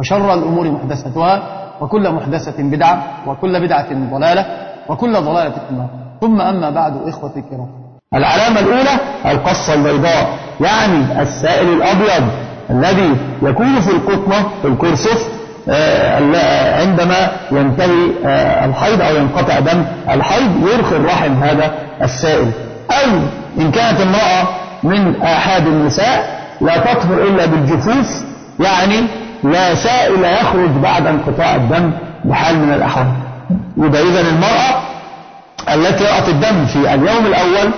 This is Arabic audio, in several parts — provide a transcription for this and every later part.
وشر الأمور محدثتها وكل محدثة بدعة وكل بدعة ضلالة وكل ضلالة في النار. ثم أما بعد إخوتي الكرام. العلامة الأولى القصة البيضاء يعني السائل الأبيض الذي يكون في القطنة في الكرسف عندما ينتهي الحيض أو ينقطع دم الحيض يرخي الرحم هذا السائل. أو إن كانت امرأة من أحد النساء لا تطهر إلا بالجفوف يعني لا سائل يخرج بعد انقطاع الدم بحال من الأحوال يبقى إذا المرأة التي رأت الدم في اليوم الأول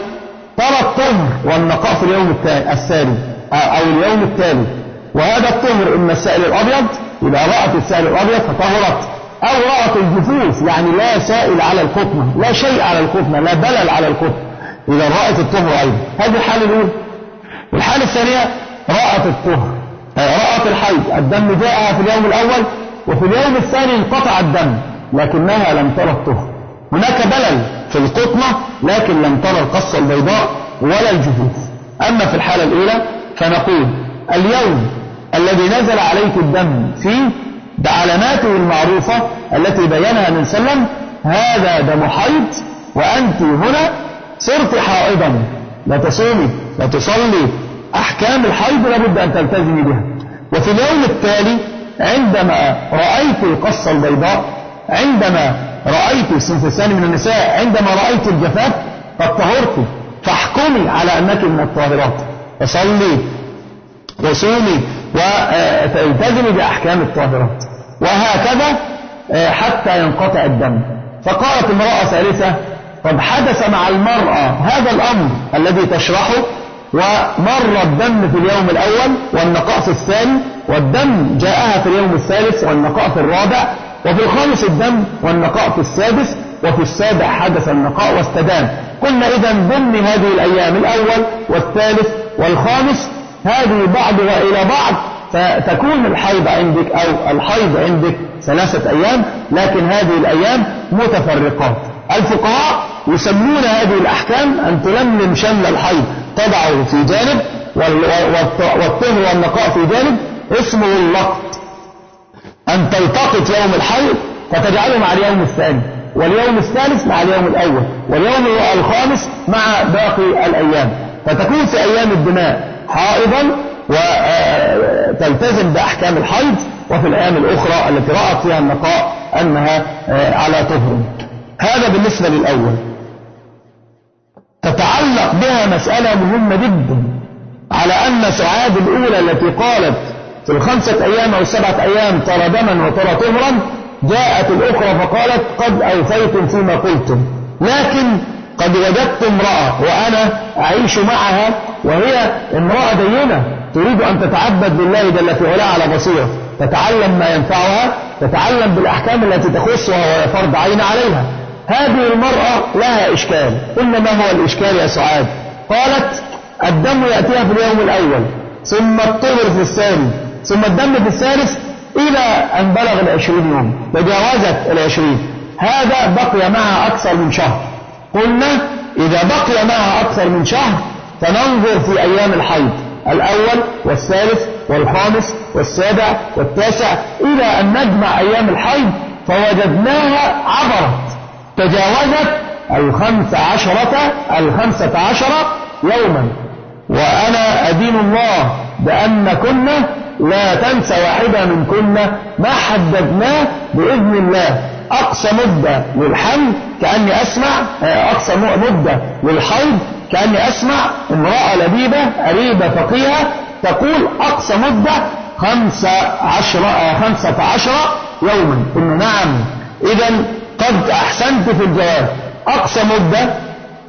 ترى الطهر والنقاء في اليوم الثاني أو اليوم التالي وهذا الطهر إما السائل الأبيض إذا رأت السائل الأبيض فطهرت. أو رأت الجفوف يعني لا سائل على القطنة لا شيء على القطنة لا بلل على القطنة إذا رأت الطهر أيضا. هذه الحالة الأولى. الحالة الثانية رأت الطهر. رأت الحيض الدم جاءها في اليوم الأول وفي اليوم الثاني انقطع الدم لكنها لم ترى الطهر. هناك بلل في القطنة لكن لم ترى القصة البيضاء ولا الجفوف. أما في الحالة الأولى فنقول اليوم الذي نزل عليك الدم فيه بعلاماته المعروفة التي بينها من سلم هذا دم حيض وأنت هنا صرت حائضا. لا تصومي لا تصلي أحكام الحيض لابد أن تلتزمي بها. وفي اليوم التالي عندما رأيت القصة البيضاء عندما رأيت الصنف الثاني من النساء عندما رأيت الجفاف قد طهرت. فاحكمي على أنك من الطاهرات. فصلي وصومي وتلتزمي بأحكام الطاهرات. وهكذا حتى ينقطع الدم. فقالت امرأة ثالثة قد حدث مع المرأة هذا الأمر الذي تشرحه ومر الدم في اليوم الأول والنقاء في الثاني والدم جاءها في اليوم الثالث والنقاء في الرابع وفي الخامس الدم والنقاء في السادس وفي السابع حدث النقاء واستدام. قلنا إذا ضمن هذه الأيام الأول والثالث والخامس هذه بعضها إلى بعض فتكون الحيض عندك أو الحيض عندك ثلاثة أيام لكن هذه الأيام متفرقات. الفقهاء يسمون هذه الأحكام أن تلملم شمل الحيض. تضعه في جانب والطهر والنقاء في جانب اسمه اللقط. أن تلتقط يوم الحيض فتجعله مع اليوم الثاني واليوم الثالث مع اليوم الأول واليوم الخامس مع باقي الأيام. فتكون في أيام الدماء حائضا وتلتزم بأحكام الحيض وفي الأيام الأخرى التي رأت فيها النقاء أنها على طهر. هذا بالنسبة للأول. تتعلق بها مسألة مهمة جدا على أن سعاد الأولى التي قالت في الخمسة أيام أو السبعة أيام ترى دما وترى طهرا جاءت الأخرى فقالت قد أوفيتم فيما قلتم. لكن قد وجدت امرأة وأنا أعيش معها وهي امرأة دينة تريد أن تتعبد لله جل في علاه على بصيرة. تتعلم ما ينفعها تتعلم بالأحكام التي تخصها وهي فرض عين عليها. هذه المرأة لها إشكال. قلنا ما هو الإشكال يا سعاد؟ قالت الدم يأتيها في اليوم الأول ثم الطهر في الثاني ثم الدم في الثالث إلى أن بلغ العشرين يوم تجاوزت العشرين. هذا بقي معها أكثر من شهر. قلنا إذا بقي معها أكثر من شهر فننظر في أيام الحيض الأول والثالث والخامس والسابع والتاسع إلى أن نجمع أيام الحيض فوجدناها عبرت. تجاوزت الخمس عشرة الخمسة عشرة يوما. وأنا أدين الله بأن كنا لا تنسى واحدة من كنا ما حددناه بإذن الله. أقصى مدة للحمل كأني أسمع أقصى مدة للحيض كأني أسمع امرأة لبيبة قريبة فقيهة تقول أقصى مدة خمسة عشر خمسة عشر يوما. قلنا نعم. إذا قد أحسنت في الجواب أقصى مدة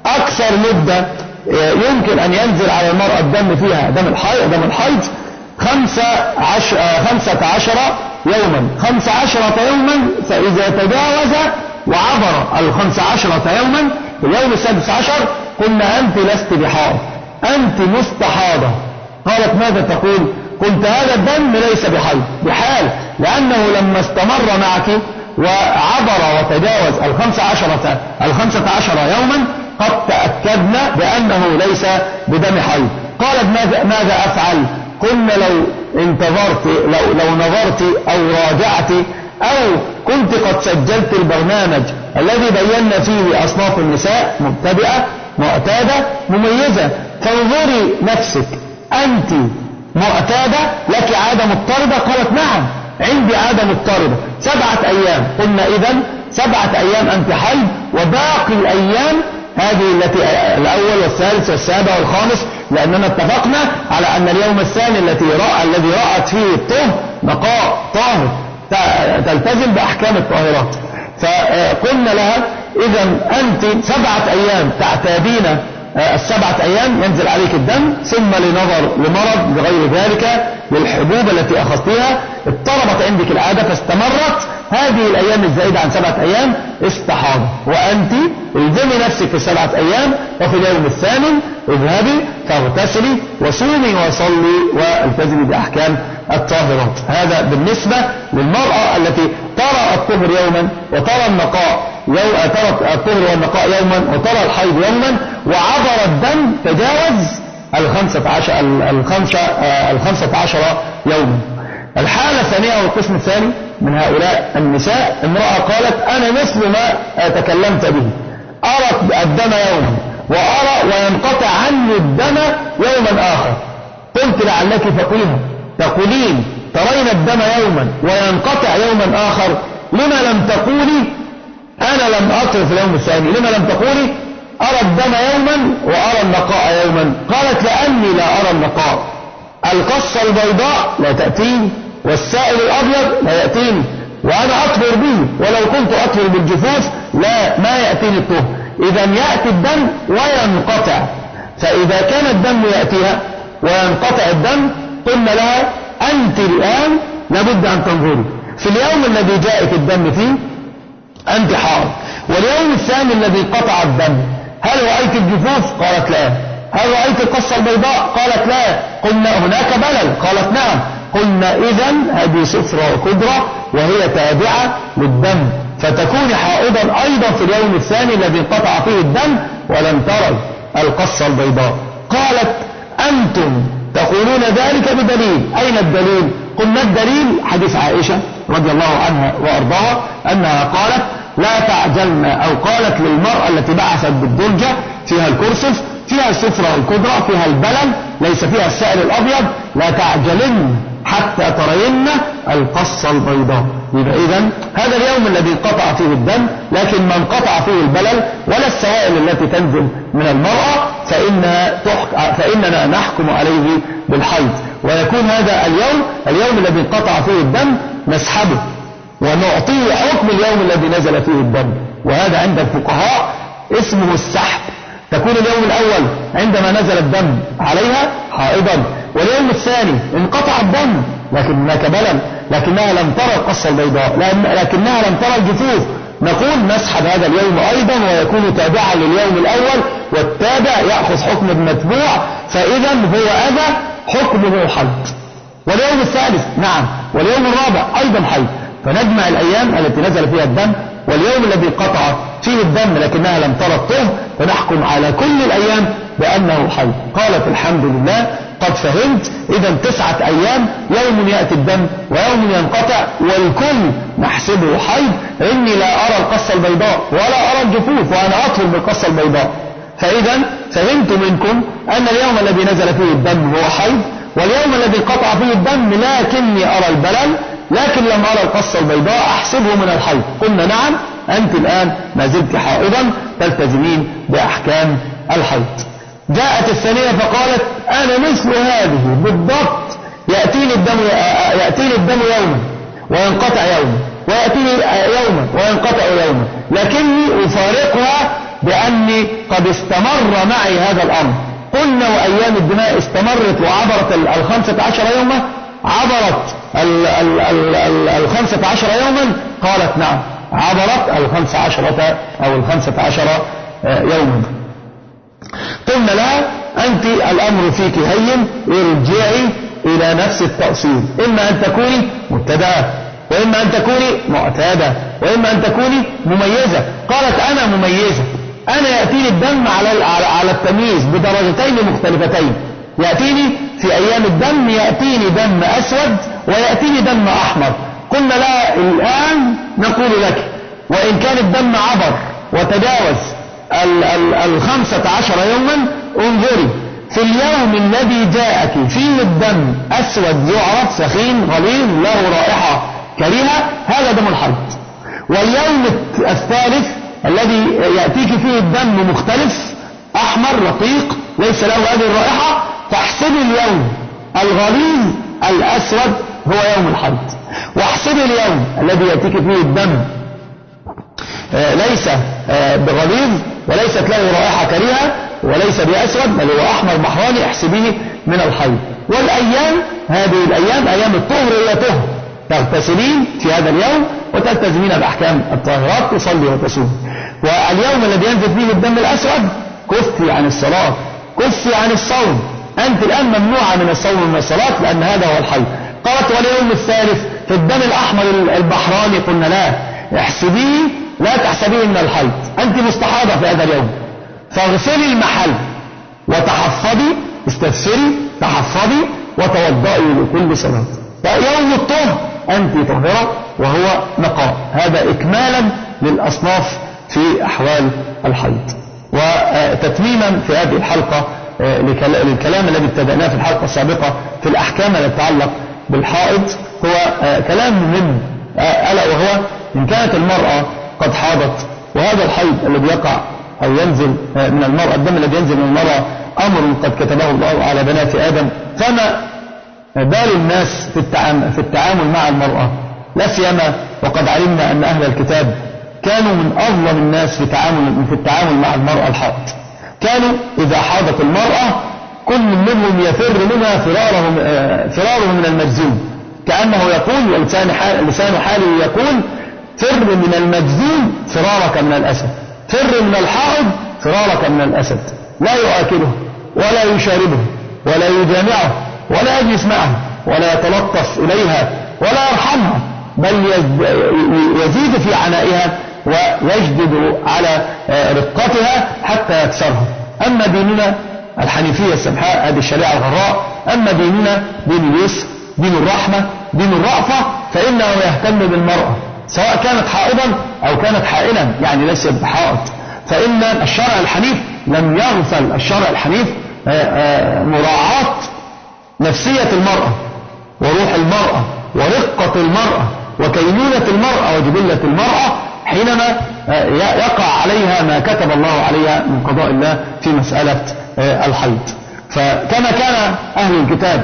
أكثر مدة يمكن أن ينزل على المرأة الدم فيها دم الحيض دم الحيض خمسة عشر خمسة عشر يوما. خمسة عشرة يوما فإذا تجاوز وعبر الخمس عشرة يوما في اليوم السادس عشر قلنا أنت لست بحائض أنت مستحاضة. قالت ماذا تقول؟ قلت هذا الدم ليس بحيض بحال لأنه لما استمر معك وعبر وتجاوز الخمس عشرة الخمسة عشر يوما قد تأكدنا بأنه ليس بدم حيض قالت ماذا, ماذا أفعل؟ قلنا لو انتظرت لو, لو نظرت أو راجعت أو كنت قد سجلت البرنامج الذي بينا فيه أصناف النساء مبتدئة معتادة مميزة. فانظري نفسك. أنت معتادة؟ لك عادة مضطردة؟ قالت نعم. عندي عادة مضطردة سبعة أيام. قلنا إذا سبعة أيام أنت حي وباقي الأيام هذه التي الأول والثالث والسابع والخامس لأننا اتفقنا على أن اليوم الثاني التي رأى الذي رأت فيه الطهر نقاء طاهر تلتزم بأحكام الطاهرات. فقلنا لها إذا أنت سبعة أيام تعتادين السبعة أيام ينزل عليك الدم ثم لنظر لمرض لغير ذلك للحبوب التي أخذتها اضطربت عندك العادة فاستمرت. هذه الأيام الزائدة عن سبعة أيام استحاضة. وأنت الزمي نفسك في السبعة أيام وفي اليوم الثامن اذهبي فاغتسلي وصومي وصلي والتزمي بأحكام الطاهرات. هذا بالنسبة للمرأة التي ترى الطهر يوما وترى النقاء يوم ترى الطهر والنقاء يوما وترى الحيض يوما وعبر الدم تجاوز الخمسة عشر الخمسة الخمسة عشر يوما. الحالة الثانية أو القسم الثاني من هؤلاء النساء امرأة قالت أنا مثل ما تكلمت به. أرى الدم يوما وأرى وينقطع عني الدم يوما آخر. قلت لعلك فقيها. تقولين ترين الدم يوما وينقطع يوما آخر لما لم تقولي؟ أنا لم أطر في اليوم الثاني لما لم تقولي؟ أرى الدم يوما وأرى النقاء يوما. قالت لأني لا أرى النقاء. القصة البيضاء لا تأتيني والسائل الأبيض لا يأتيني وأنا أطهر به ولو كنت أطهر بالجفوف لا ما يأتيني الطهر. إذا يأتي الدم وينقطع. فإذا كان الدم يأتيها وينقطع الدم قلنا لها أنت الآن لابد أن تنظري في اليوم الذي جاءك الدم فيه أنت حار واليوم الثاني الذي قطع الدم هل رأيت الجفوف قالت لا. هل رأيت القصة البيضاء؟ قالت لا. قلنا هناك بلل؟ قالت نعم. قلنا إذا هذه سفرة وقدرة وهي تابعة للدم. فتكون حائضا أيضا في اليوم الثاني الذي انقطع فيه الدم ولم ترى القصة البيضاء. قالت أنتم تقولون ذلك بدليل. أين الدليل؟ قلنا الدليل حديث عائشة رضي الله عنها وأرضاها أنها قالت لا تعجلن أو قالت للمرأة التي بعثت بالدرجة فيها الكرسف فيها السفرة والكدرة فيها البلل ليس فيها السائل الأبيض لا تعجلن حتى ترين القصة البيضاء. يبقى إذا هذا اليوم الذي انقطع فيه الدم لكن ما انقطع فيه البلل ولا السوائل التي تنزل من المرأة فإنها فإننا نحكم عليه بالحيض. ويكون هذا اليوم اليوم الذي انقطع فيه الدم نسحبه ونعطيه حكم اليوم الذي نزل فيه الدم. وهذا عند الفقهاء اسمه السحب. تكون اليوم الأول عندما نزل الدم عليها حائضا. واليوم الثاني انقطع الدم لكن هناك بلل لكنها لم ترى القصة البيضاء لكنها لم ترى الجفوف. نقول نسحب هذا اليوم أيضا ويكون تابعا لليوم الأول والتابع يأخذ حكم المتبوع فإذا هو أذى حكمه حيض واليوم الثالث نعم واليوم الرابع أيضا حيض فنجمع الأيام التي نزل فيها الدم واليوم الذي قطع فيه الدم لكنها لم ترى الطهر فنحكم على كل الأيام بأنه حيض قالت الحمد لله قد فهمت إذا تسعة أيام يوم يأتي الدم ويوم ينقطع والكل نحسبه حيض إني لا أرى القصة البيضاء ولا أرى الجفوف وأنا أطهر بالقصة البيضاء. فإذا فهمت منكم أن اليوم الذي نزل فيه الدم هو حيض واليوم الذي قطع فيه الدم لكني أرى البلل لكن لم أرى القصة البيضاء أحسبه من الحيض. قلنا نعم أنت الآن ما زلت حائضا تلتزمين بأحكام الحيض. جاءت الثانية فقالت أنا مثل هذه بالضبط يأتيني الدم يأتيني الدم يوما وينقطع يوما ويأتيني يوما وينقطع يوما لكني أفارقها بأني قد استمر معي هذا الأمر. قلنا وأيام الدماء استمرت وعبرت الخمسة عشر يوما عبرت الخمسة عشر يوما. قالت نعم عبرت الخمسة عشرة أو الخمسة عشر يوما. قلنا لها أنت الأمر فيك هين ارجعي إلى نفس التأصيل. إما أن تكوني مبتدأة وإما أن تكوني معتادة وإما أن تكوني مميزة. قالت أنا مميزة. أنا يأتيني الدم على على التمييز بدرجتين مختلفتين. يأتيني في أيام الدم يأتيني دم أسود ويأتيني دم أحمر. قلنا لا الآن نقول لك وإن كان الدم عبر وتجاوز الخمسة عشر يوما انظري. في اليوم الذي جاءك فيه الدم أسود يعرف سخين غليظ له رائحة كريهة هذا دم الحيض واليوم الثالث الذي يأتيك فيه الدم مختلف أحمر رقيق ليس له هذه الرائحة فاحسبي اليوم الغليظ الأسود هو يوم الحيض واحسبي اليوم الذي يأتيك فيه الدم آه، ليس آه، بغليظ وليست له رائحة كريهة وليس بأسود بل هو أحمر محراني احسبيه من الحيض والأيام هذه الأيام أيام الطهر هي طهر تغتسلين في هذا اليوم وتلتزمين بأحكام الطاهرات تصلي وتصوم. واليوم الذي ينزل فيه الدم الأسود كفي عن الصلاة كفي عن الصوم. أنت الآن ممنوعة من الصوم ومن الصلاة لأن هذا هو الحي. قالت واليوم الثالث في الدم الأحمر البحراني قلنا لا. احسبيه لا تحسبيه من الحي أنت مستحاضة في هذا اليوم. فاغسلي المحل وتحفظي استفسري تحفظي وتوضئي لكل صلاة. فيوم الطهر أنت طاهرة وهو نقاء. هذا إكمالا للأصناف في أحوال الحيض. وتتميما في هذه الحلقة آه، للكلام الذي ابتدأناه في الحلقة السابقة في الأحكام التي تتعلق بالحائض. هو آه، كلام مهم آه، ألا وهو إن كانت المرأة قد حاضت. وهذا الحيض الذي يقع أو ينزل من المرأة الدم الذي ينزل من المرأة أمر قد كتبه الله على بنات آدم. فما بال الناس في التعامل, في التعامل مع المرأة؟ لا سيما وقد علمنا أن أهل الكتاب كانوا من أظلم الناس في تعامل في التعامل مع المرأة الحائض. كانوا إذا حاضت المرأة كل منهم يفر منها فراره آه، فراره من المجزوم كأنه يقول ولسان لسان حاله يقول فر من المجزوم فرارك من الأسد. فر من الحائض فرارك من الأسد. لا يؤكله ولا يشاربه ولا يجامعه ولا يجلس معه ولا يتلطف إليها ولا يرحمها بل يزيد في عنائها ويجدد على رقتها حتى يكسرها. أما ديننا الحنيفية السمحاء هذه الشريعة الغراء أما ديننا دين اليسر دين الرحمة دين الرأفة فإنه يهتم بالمرأة. سواء كانت حائضا أو كانت حائلا يعني ليست بحائط فإن الشرع الحنيف لم يغفل الشرع الحنيف آه، آه، مراعاة نفسية المرأة وروح المرأة ورقة المرأة وكينونة المرأة وجبلة المرأة حينما آه، يقع عليها ما كتب الله عليها من قضاء الله في مسألة الحيض. فكما كان أهل الكتاب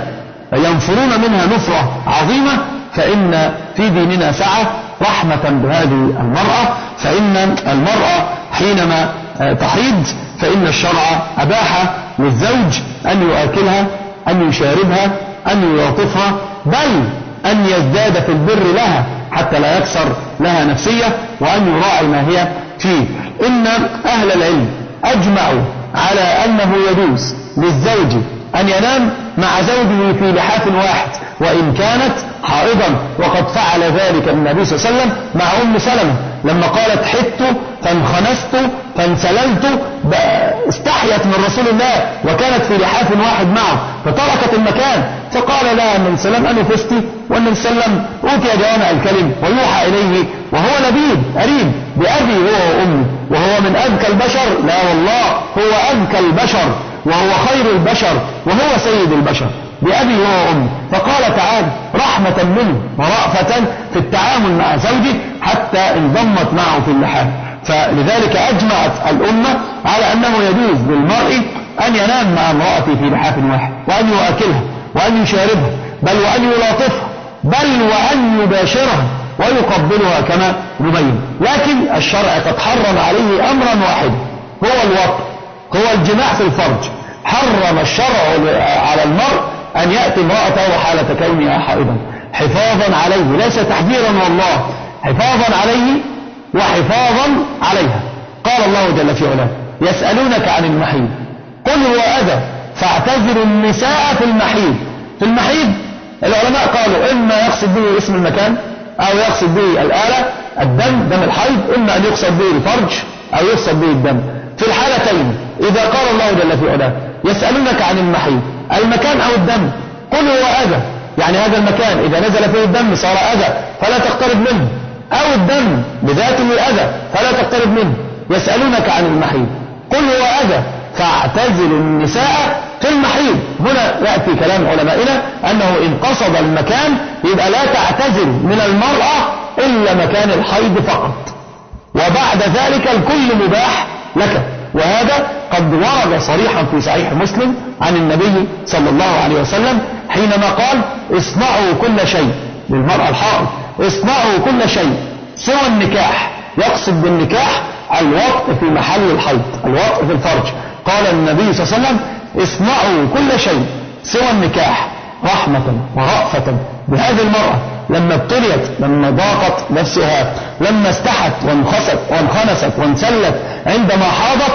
ينفرون منها نفرة عظيمة فإن في ديننا سعة رحمة بهذه المرأة فإن المرأة حينما آه، تحيض فإن الشرع أباح للزوج أن يؤكلها أن يشاربها أن يلاطفها بل أن يزداد في البر لها حتى لا يكسر لها نفسية وأن يراعي ما هي فيه. إن أهل العلم أجمعوا على أنه يجوز للزوج أن ينام مع زوجه في لحاف واحد وإن كانت حائضا. وقد فعل ذلك النبي صلى الله عليه وسلم مع أم سلمة. لما قالت حدت فانخنست فانسللت استحيت من رسول الله وكانت في لحاف واحد معه فتركت المكان. فقال لها النبي صلى الله عليه وسلم أنا فزت والنبي صلى الله عليه وسلم أوتي جوامع الكلم ويوحى إليه وهو لبيب أريب بأبي هو وأمي وهو من أذكى البشر. لا والله هو أذكى البشر. وهو خير البشر وهو سيد البشر. بأبي وأمي فقال تعالى رحمة منه ورأفة في التعامل مع زوجه حتى انضمت معه في اللحام. فلذلك أجمعت الأمة على أنه يجوز للمرء أن ينام مع امرأته في لحاف واحد وأن يؤكلها وأن يشاربها بل وأن يلاطفها بل وأن يباشرها ويقبلها كما نبين لكن الشرع قد حرم عليه أمرا واحدا هو الوطن هو الجماع في الفرج. حرم الشرع على المرء أن يأتي امرأته حالة كونها حائضا. حفاظا عليه. ليس تحذيرا والله حفاظا عليه وحفاظا عليها. قال الله جل في علاه يسألونك عن المحيض. قل هو أذى. فاعتذروا النساء في المحيض. في المحيض العلماء قالوا إما يقصد به اسم المكان أو يقصد به الآلة الدم دم الحيض إما أن يقصد به الفرج أو يقصد به الدم. في الحالتين إذا قال الله جل في علاه يسألونك عن المحيض المكان أو الدم قل هو أذى. يعني هذا المكان إذا نزل فيه الدم صار أذى فلا تقترب منه. أو الدم بذاته أذى فلا تقترب منه. يسألونك عن المحيض قل هو أذى. فاعتزلوا النساء في المحيض هنا يأتي كلام علمائنا أنه إن قصد المكان يبقى لا تعتزل من المرأة إلا مكان الحيض فقط. وبعد ذلك الكل مباح لك. وهذا قد ورد صريحا في صحيح مسلم عن النبي صلى الله عليه وسلم حينما قال اصنعوا كل شيء للمرأة الحائض. اصنعوا كل شيء سوى النكاح. يقصد بالنكاح الوطء في محل الحيض الوطء في الفرج. قال النبي صلى الله عليه وسلم اصنعوا كل شيء سوى النكاح. رحمة ورأفة بهذه المرأة. لما ابتليت لما ضاقت نفسها لما استحت وانخست وانخنست وانسلت عندما حاضت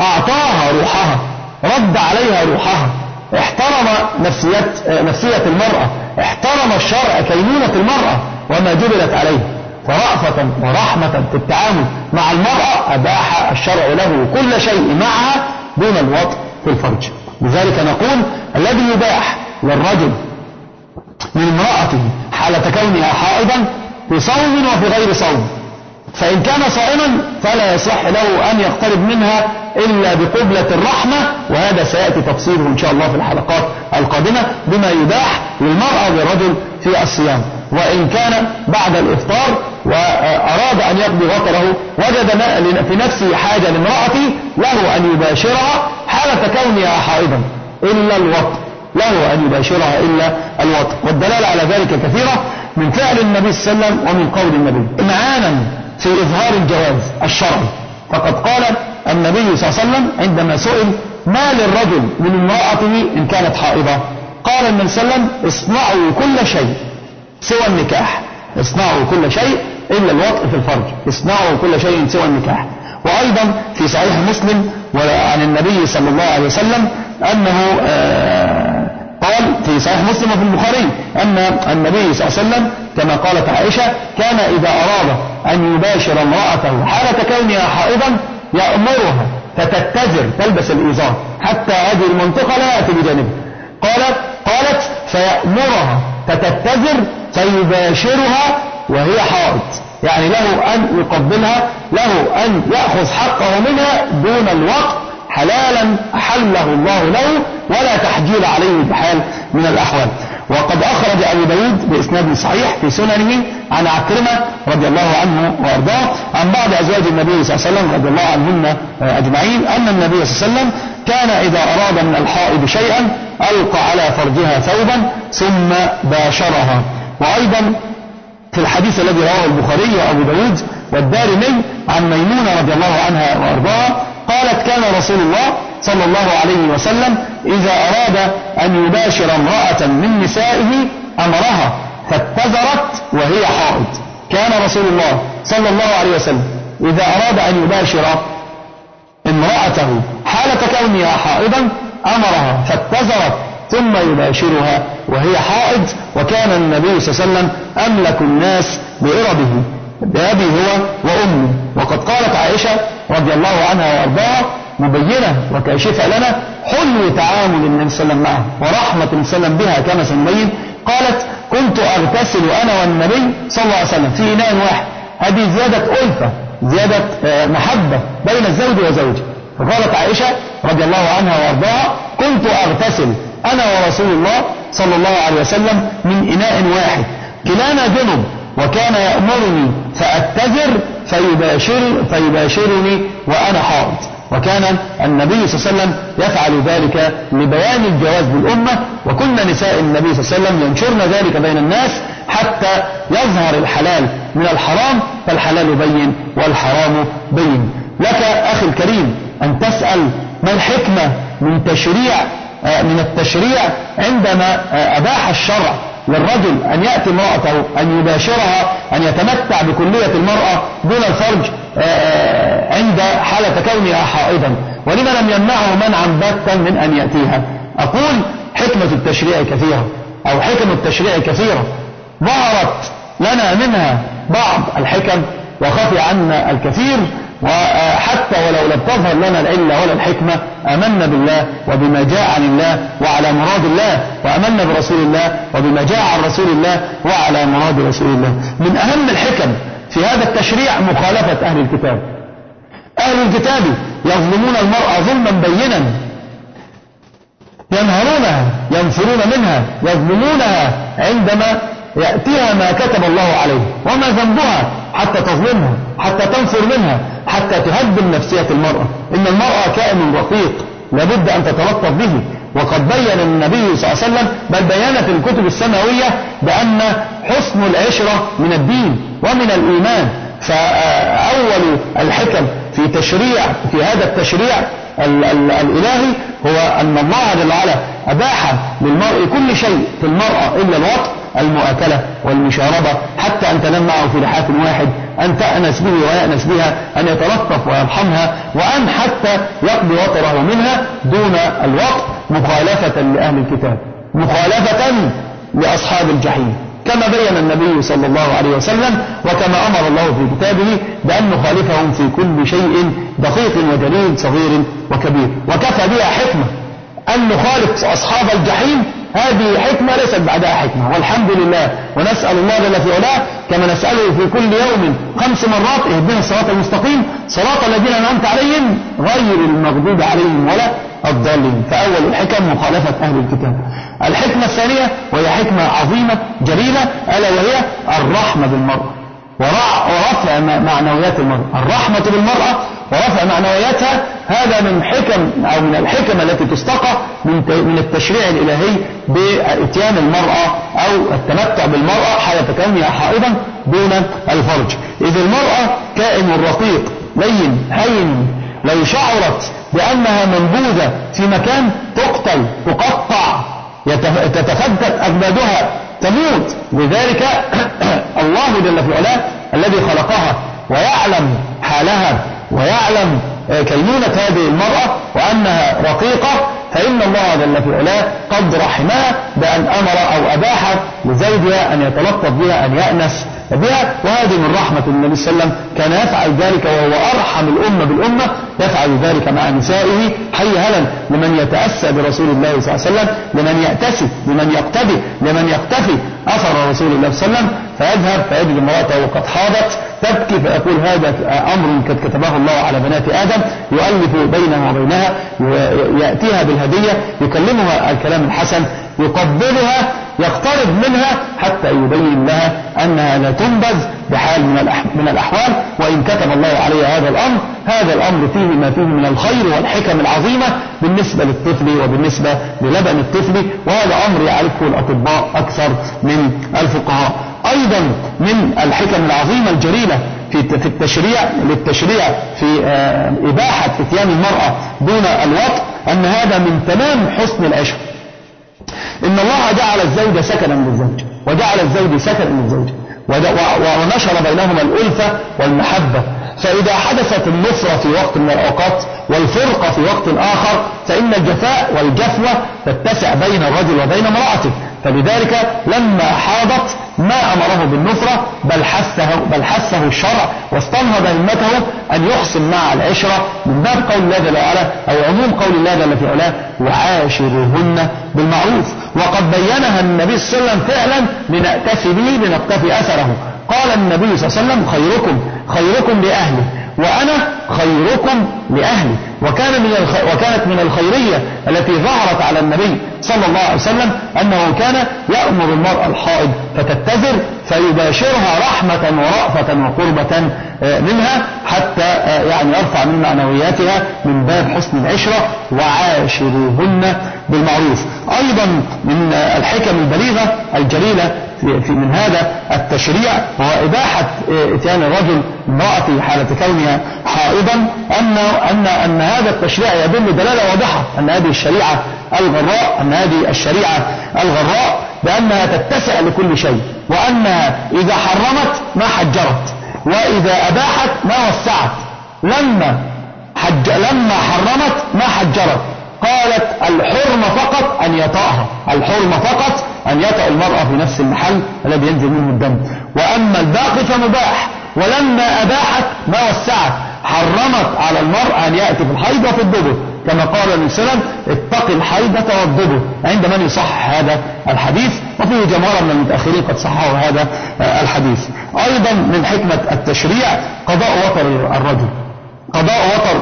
أعطاها روحها رد عليها روحها. احترم نفسية, نفسية المرأة احترم الشرع كينونة المرأة وما جبلت عليه. فرأفة ورحمة في التعامل مع المرأة أباح الشرع له كل شيء معها دون الوطء في الفرج. لذلك نقول الذي يباح للرجل من امرأته حالة كونها حائضا في صوم وفي غير صوم. فإن كان صائما فلا يصح له أن يقترب منها إلا بقبلة الرحمة وهذا سيأتي تفصيله إن شاء الله في الحلقات القادمة بما يباح للمرأة والرجل في الصيام. وإن كان بعد الإفطار وأراد أن يقضي وطره وجد في نفسه حاجة لامرأته له أن يباشرها حالة كونها حائضا. إلا الوطء له أن يباشرها إلا الوطء والدلالة على ذلك كثيرة من فعل النبي صلى الله عليه وسلم ومن قول النبي. إمعانا في إظهار الجواز الشرعي. فقد قال النبي صلى الله عليه وسلم عندما سئل ما للرجل من امرأته إن كانت حائضة؟ قال النبي صلى الله عليه وسلم اصنعوا كل شيء سوى النكاح. اصنعوا كل شيء إلا الوطء في الفرج. اصنعوا كل شيء سوى النكاح. وأيضا في صحيح مسلم وعن النبي صلى الله عليه وسلم أنه آه، قال في صحيح مسلم وفي البخاري أن النبي صلى الله عليه وسلم كما قالت عائشة كان إذا أراد أن يباشر امرأته حالة كونها حائضا يأمرها فتتزر تلبس الإزار حتى هذه المنطقة لا يأتي بجانبها قالت قالت فيأمرها فتتزر فيباشرها وهي حائض. يعني له أن يقبلها له أن يأخذ حقه منها دون الوقت حلالا أحله الله له ولا تحجيل عليه بحال من الأحوال. وقد أخرج أبو داود بإسناد صحيح في سننه عن عكرمة رضي الله عنه وأرضاه عن بعض أزواج النبي صلى الله عليه وسلم رضي الله عنهن أجمعين أن النبي صلى الله عليه وسلم كان إذا أراد من الحائض شيئا ألقى على فرجها ثوبا ثم باشرها. وأيضا في الحديث الذي رواه البخاري وأبو داود والدارمي عن ميمونة رضي الله عنها وأرضاها قالت كان رسول الله صلى الله عليه وسلم إذا أراد أن يباشر امرأة من نسائه أمرها فاتزرت وهي حائض. كان رسول الله صلى الله عليه وسلم إذا أراد أن يباشر امرأته حالة كونها حائضا أمرها فاتزرت ثم يباشرها وهي حائض وكان النبي صلى الله عليه وسلم أملك الناس بإربه بأبي هو وأمي وقد قالت عائشة رضي الله عنها وأرضاها مبينة وكاشفة لنا حلو تعامل النبي صلى الله عليه وسلم معه ورحمة النبي صلى الله عليه وسلم بها كما سنبين. قالت كنت أغتسل أنا والنبي صلى الله عليه وسلم في إناء واحد. هذه زيادة ألفة زيادة آه، محبة بين الزوج وزوجه. فقالت عائشة رضي الله عنها وأرضاها كنت أغتسل أنا ورسول الله صلى الله عليه وسلم من إناء واحد. كلانا جنب وكان يأمرني فأتذر فيباشر فيباشرني وأنا حائض. وكان النبي صلى الله عليه وسلم يفعل ذلك لبيان الجواز بالأمة وكن نساء النبي صلى الله عليه وسلم ينشرن ذلك بين الناس حتى يظهر الحلال من الحرام فالحلال بين والحرام بين. لك أخي الكريم أن تسأل ما الحكمة من تشريع من التشريع عندما أباح الشرع للرجل أن يأتي امرأته أن يباشرها أن يتمتع بكلية المرأة دون الفرج عند حالة كونها حائضا. ولما لم يمنعه منعا باتا من أن يأتيها. أقول حكمة التشريع كثيرة أو حكم التشريع كثيرة. ظهرت لنا منها بعض الحكم وخفي عنا الكثير وحتى ولو لم تظهر لنا العلة ولا الحكمة آمنا بالله وبما جاء عن الله وعلى مراد الله وآمنا برسول الله وبما جاء عن رسول الله وعلى مراد رسول الله. من أهم الحكم في هذا التشريع مخالفة أهل الكتاب. أهل الكتاب يظلمون المرأة ظلما بينا ينهرونها ينفرون منها يظلمونها عندما يأتيها ما كتب الله عليه. وما ذنبها؟ حتى تظلمها حتى تنفر منها حتى تهدم نفسية المرأة. إن المرأة كائن رقيق لابد أن تتلطف به. وقد بين النبي صلى الله عليه وسلم بل بينت الكتب السماوية بأن حسن العشرة من الدين ومن الإيمان. فأول الحكم في تشريع في هذا التشريع الإلهي هو أن الله جل وعلا أباح للمرء كل شيء في المرأة إلا الوقت المؤاكلة والمشاربة حتى أن تنام معه في لحاف واحد أن تأنس به ويأنس بها أن يتلطف ويرحمها وأن حتى يقضي وطره منها دون الوقت مخالفة لأهل الكتاب مخالفة لأصحاب الجحيم. كما بين النبي صلى الله عليه وسلم وكما أمر الله في كتابه بأن نخالفهم في كل شيء دقيق وجليل صغير وكبير. وكفى بها حكمة. أن نخالف أصحاب الجحيم هذه حكمة ليست بعدها حكمة. والحمد لله ونسأل الله جل في علاه كما نسأله في كل يوم خمس مرات اهدنا الصراط المستقيم صراط الذين أنعمت عليهم غير المغضوب عليهم ولا الضالين. فأول الحكم مخالفة أهل الكتاب. الحكمة الثانية وهي حكمة عظيمة جليلة ألا وهي الرحمة بالمرأة ورفع معنويات المرأة. الرحمة بالمرأة ورفع معنوياتها. هذا من حكم أو من الحكم التي تستقى من من التشريع الإلهي بإتيان المرأة أو التمتع بالمرأة حالة كونها حائضا دون الفرج. إذ المرأة كائن رقيق لين هين لو شعرت بأنها منبوذة في مكان تقتل تقطع تتفكك أجنادها تموت. لذلك الله جل في علاه الذي خلقها ويعلم حالها ويعلم كينونة هذه المرأة وأنها رقيقة فإن الله جل في علاه قد رحمها بأن أمر أو أباح لزوجها أن يتلطف بها أن يأنس. بها وهذه من رحمة النبي صلى الله عليه وسلم كان يفعل ذلك وهو أرحم الأمة بالأمة يفعل ذلك مع نسائه حي هلا لمن يتأسى برسول الله صلى الله عليه وسلم لمن يأتسي لمن يقتدي لمن يقتفي أثر رسول الله صلى الله عليه وسلم فيذهب فيجد امرأته قد حاضت تبكي فيقول هذا أمر قد كتبه الله على بنات آدم يؤلف بينه وبينها يأتيها بالهدية يكلمها الكلام الحسن يقبلها يقترب منها حتى يبين لها أنها لا تنبذ بحال من الأحوال وإن كتب الله عليها هذا الأمر هذا الأمر فيه ما فيه من الخير والحكم العظيمة بالنسبة للطفل وبالنسبة للبن الطفل وهذا أمر يعرفه الأطباء أكثر من الفقهاء. أيضا من الحكم العظيمة الجليلة في التشريع للتشريع في إباحة إتيان المرأة دون الوقت أن هذا من تمام حسن العشق. إن الله جعل الزوج سكنا للزوج وجعل الزوج سكنا للزوج ونشر بينهما الألفة والمحبة. فإذا حدثت النصرة في وقت من الأوقات والفرقة في وقت آخر فإن الجفاء والجفوة تتسع بين الرجل وبين امرأته. فلذلك لما حاضت ما أمره بالنصرة بل حثه, بل حثه الشرع واستنهض همته أن يحسن مع العشرة من باب قول الله جل وعلا أو عموم قول الله جل في علاه وعاشروهن بالمعروف وقد بينها النبي صلى الله عليه وسلم فعلا لنأتفي به لنقتفي أثره. قال النبي صلى الله عليه وسلم خيركم خيركم لأهله وأنا خيركم لأهلي. وكان من الخ... وكانت من الخيرية التي ظهرت على النبي صلى الله عليه وسلم أنه كان يأمر المرأة الحائض فتتزر فيباشرها رحمة ورأفة وقربة آه، منها حتى آه، يعني يرفع من معنوياتها من باب حسن العشرة وعاشروهن بالمعروف. أيضا من الحكم البليغة الجليلة من هذا التشريع هو إباحة إتيان الرجل امرأته حالة كونها حائضا أن أن أن هذا التشريع يدل دلالة واضحة أن هذه الشريعة الغراء أن هذه الشريعة الغراء بأنها تتسع لكل شيء وأنها إذا حرمت ما حجرت وإذا أباحت ما وسعت لما حج لما حرمت ما حجرت قالت الحرم فقط أن يطأها الحرم فقط أن يطأ المرأة في نفس المحل الذي ينزل منه الدم. وأما الباقي فمباح. ولما أباحت ما وسعت. حرمت على المرء أن يأتي في الحيض وفي الدبر. كما قال النبي صلى الله عليه وسلم اتق الحيضة والدبر. عند من يصحح هذا الحديث؟ وفيه جماعة من المتأخرين قد صححوا هذا الحديث. أيضا من حكمة التشريع قضاء وطر الرجل. قضاء وطر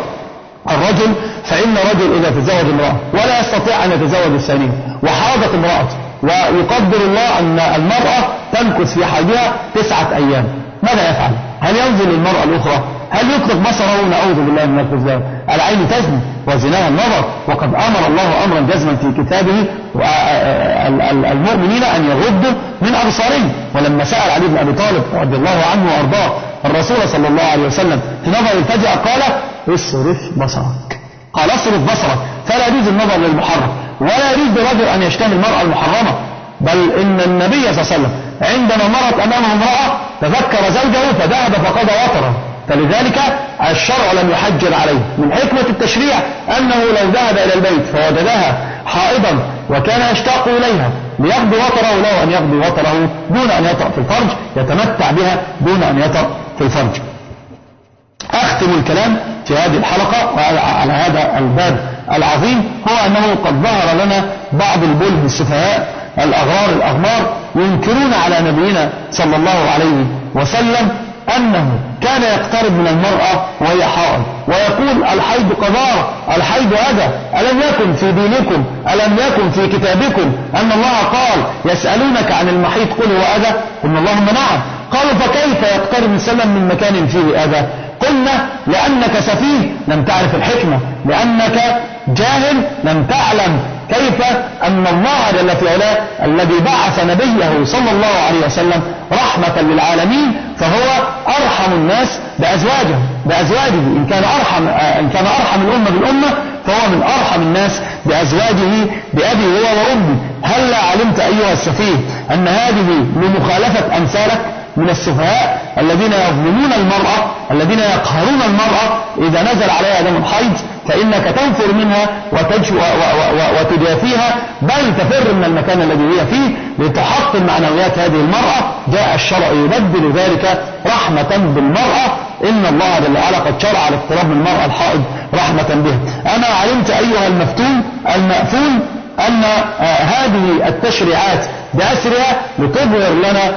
الرجل فإن رجل إذا تزوج امرأة ولا يستطيع أن يتزوج الثانية وحاضت امرأته. ويقدر الله أن المرأة تمكث في حاجها تسعة أيام. ماذا يفعل؟ هل ينزل المرأة الأخرى؟ هل يطلق بصره نعوذ بالله من الكذاب العين تزني وزناها النظر وقد أمر الله أمرا جزما في كتابه المؤمنين أن يغضوا من أبصارهم. ولما سأل علي بن أبي طالب رضي الله عنه وأرضاه الرسول صلى الله عليه وسلم في نظر الفجأة قال اصرف بصرك. قال اصرف بصرك. فلا يجوز النظر للمحرم. ولا يجوز لرجل أن يشتهي المرأة المحرمة بل إن النبي صلى الله عليه وسلم عندما مرت أمامه امرأة تذكر زوجه فذهب فقضى وطره. فلذلك الشرع لم يحجر عليه. من حكمة التشريع أنه لو ذهب إلى البيت فوجدها حائضا وكان يشتاق إليها ليقضي وطره له أن يقضي وطره دون أن يطأ في الفرج يتمتع بها دون أن يطأ في الفرج. أختم الكلام في هذه الحلقة على هذا الباب. العظيم هو أنه قد ظهر لنا بعض البله السفهاء الأغرار الأغمار ينكرون على نبينا صلى الله عليه وسلم أنه كان يقترب من المرأة وهي حائض. ويقول الحيض قذارة الحيض أذى ألم يكن في دينكم؟ ألم يكن في كتابكم؟ أن الله قال يسألونك عن المحيط قل هو أذى قلنا اللهم نعم قالوا فكيف يقترب سلم من مكان فيه أذى؟ قلنا لأنك سفيه لم تعرف الحكمة. لأنك جاهل لم تعلم كيف أن الله جل في علاه الذي بعث نبيه صلى الله عليه وسلم رحمة للعالمين فهو أرحم الناس بأزواجه بأزواجه. إن كان أرحم إن كان أرحم الأمة بالأمة فهو من أرحم الناس بأزواجه بأبي هو وأمي هل علمت أيها السفيه أن هذه لمخالفة أمثالك من السفهاء الذين يظلمون المرأة الذين يقهرون المرأة إذا نزل عليها دم الحيض فإنك تنفر منها وتجافيها بل تفر من المكان الذي هي فيه لتحطم معنويات هذه المرأة. جاء الشرع يبدل ذلك رحمة بالمرأة. إن الله جل وعلا قد شرع الاقتراب من المرأة الحائض رحمة بها أما علمت أيها المفتون المأفون أن هذه التشريعات بأسرها لتظهر لنا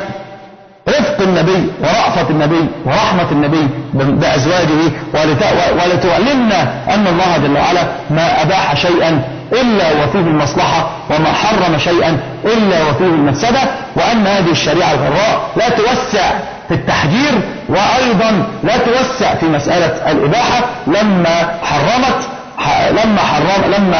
رفق النبي ورأفة النبي ورحمة النبي بأزواجه ولتعلمنا أن الله جل وعلا ما أباح شيئا إلا وفيه المصلحة وما حرم شيئا إلا وفيه المفسدة وأن هذه الشريعة الغراء لا توسع في التحجير وأيضا لا توسع في مسألة الإباحة لما حرمت لما حرم لما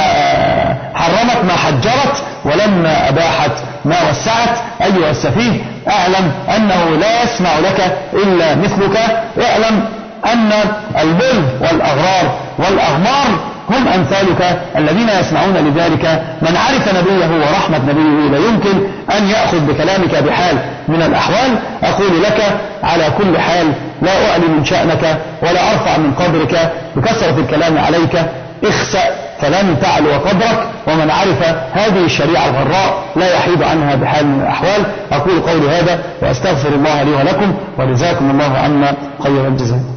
حرمت ما حجرت ولما أباحت ما وسعت. أيها السفيه اعلم أنه لا يسمع لك إلا مثلك. اعلم أن البر والأغرار والأغمار هم أمثالك الذين يسمعون لذلك. من عرف نبيه ورحمة نبيه لا يمكن أن يأخذ بكلامك بحال من الأحوال. أقول لك على كل حال لا أعلي من شأنك ولا أرفع من قدرك بكثرة الكلام عليك. اخسأ فلن تعلو قدرك ومن عرف هذه الشريعة الغراء لا يحيد عنها بحال من الأحوال. أقول قولي هذا وأستغفر الله لي ولكم وجزاكم الله عنا خير الجزاء.